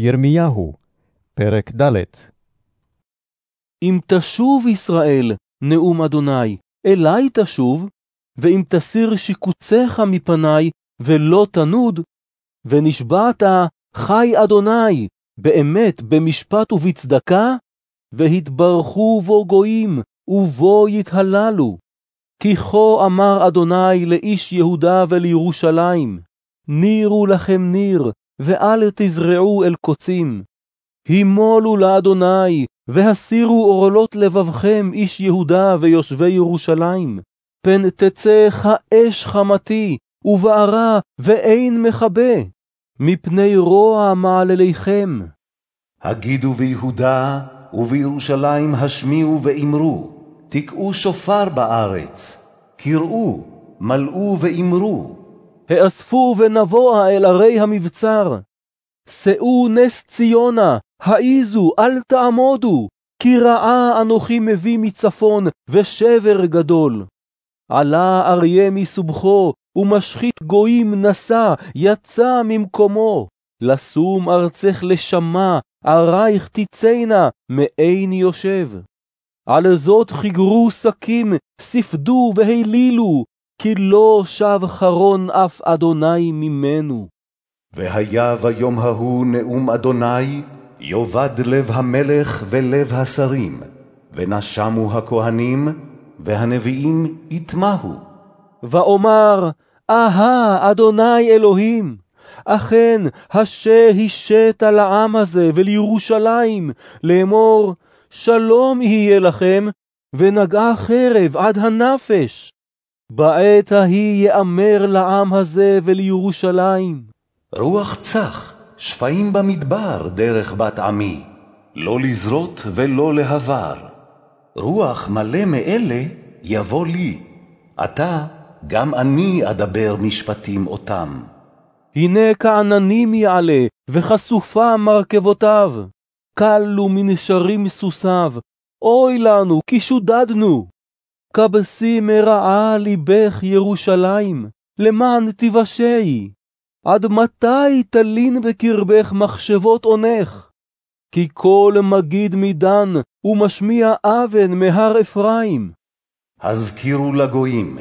ירמיהו, פרק ד' אם תשוב ישראל, נאום אדוני, אלי תשוב, ואם תסיר שיקוציך מפני, ולא תנוד, ונשבעת, חי אדוני, באמת במשפט ובצדקה, והתברכו בו גויים, ובו יתהללו. כי כה אמר אדוני לאיש יהודה ולירושלים, נירו לכם ניר, ואל תזרעו אל קוצים. הימולו לאדוני, והסירו עורלות לבבכם, איש יהודה ויושבי ירושלים. פן תצא כאש חמתי, ובערה, ואין מכבה, מפני רוע מעלליכם. הגידו ביהודה ובירושלים השמיעו ואמרו, תקעו שופר בארץ, קראו, מלאו ואמרו. האספו ונבואה אל ערי המבצר. שאו נס ציונה, העיזו, אל תעמודו, כי רעה אנוכי מביא מצפון, ושבר גדול. עלה אריה מסובכו, ומשחית גויים נשא, יצא ממקומו. לשום ארצך לשמה, ערייך תצאנה, מאין יושב. על זאת חיגרו שקים, ספדו והילילו, כי לא שב חרון אף אדוני ממנו. והיה ביום ההוא נאום אדוני, יאבד לב המלך ולב השרים, ונשמו הכהנים, והנביאים יטמעו. ואומר, אהה, אדוני אלוהים, אכן, השה השת על העם הזה ולירושלים, לאמור, שלום יהיה לכם, ונגעה חרב עד הנפש. בעת ההיא יאמר לעם הזה ולירושלים. רוח צח, שפעים במדבר דרך בת עמי, לא לזרות ולא להבר. רוח מלא מאלה יבוא לי, עתה גם אני אדבר משפטים אותם. הנה כעננים יעלה, וחשופה מרכבותיו. קל ומנשרים סוסיו, אוי לנו, כי שודדנו. כבשי מרעה ליבך ירושלים, למען תיוושעי. עד מתי תלין בקרבך מחשבות אונך? כי כל מגיד מדן ומשמיע אבן מהר אפרים. הזכירו לגויים,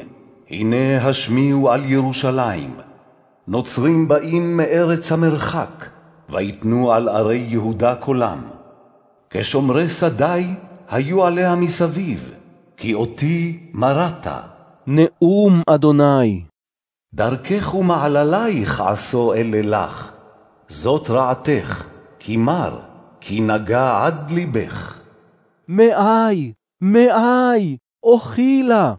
הנה השמיעו על ירושלים. נוצרים באים מארץ המרחק, ויתנו על ערי יהודה קולם. כשומרי שדי היו עליה מסביב, כי אותי מרת. נאום אדוני. דרכך ומעללייך עשו אלה לך, זאת רעתך, כי מר, כי נגע עד ליבך. מאי, מאי, אוכילה,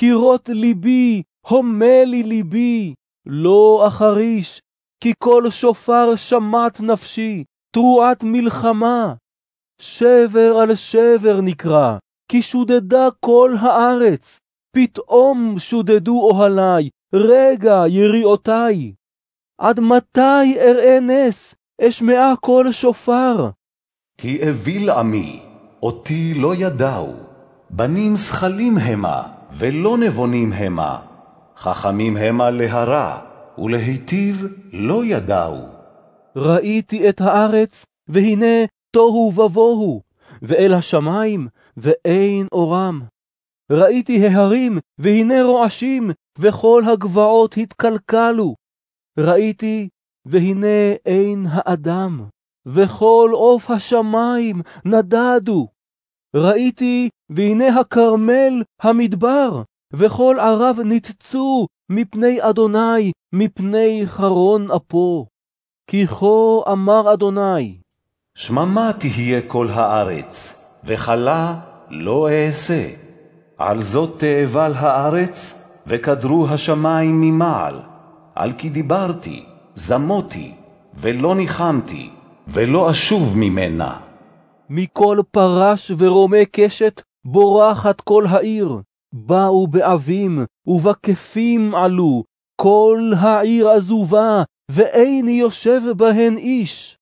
קירות ליבי, הומה לי ליבי, לא אחריש, כי כל שופר שמעת נפשי, תרועת מלחמה. שבר על שבר נקרא, כי שודדה כל הארץ, פתאום שודדו אוהלי, רגע יריעותי. עד מתי אראה נס, אשמעה כל שופר? כי אוויל עמי, אותי לא ידעו, בנים זכלים המה, ולא נבונים המה, חכמים המה להרע, ולהיטיב לא ידעו. ראיתי את הארץ, והנה תוהו ובוהו, ואל השמיים, ואין אורם. ראיתי ההרים, והנה רועשים, וכל הגבעות התקלקלו. ראיתי, והנה אין האדם, וכל עוף השמיים נדדו. ראיתי, והנה הכרמל, המדבר, וכל ערב ניתצו מפני אדוני, מפני חרון אפו. כי כה אמר אדוני, שממה תהיה כל הארץ, וכלה לא אעשה. על זאת תאבל הארץ, וכדרו השמים ממעל. על כי דיברתי, זמותי, ולא ניחמתי, ולא אשוב ממנה. מכל פרש ורומה קשת בורחת כל העיר. באו באבים ובקפים עלו, כל העיר עזובה, ואין יושב בהן איש.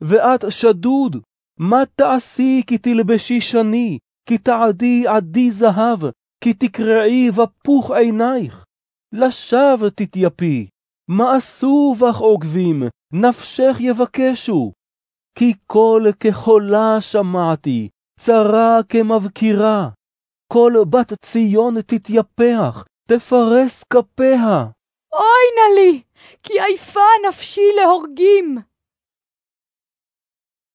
ואת שדוד, מה תעשי כי תלבשי שני, כי תעדי עדי זהב, כי תקרעי ופוך עינייך. לשווא תתייפי, מה עשו בך עוגבים, נפשך יבקשו. כי קול כחולה שמעתי, צרה כמבקירה. כל בת ציון תתייפח, תפרס כפיה. אוי נא לי, כי עייפה נפשי להורגים.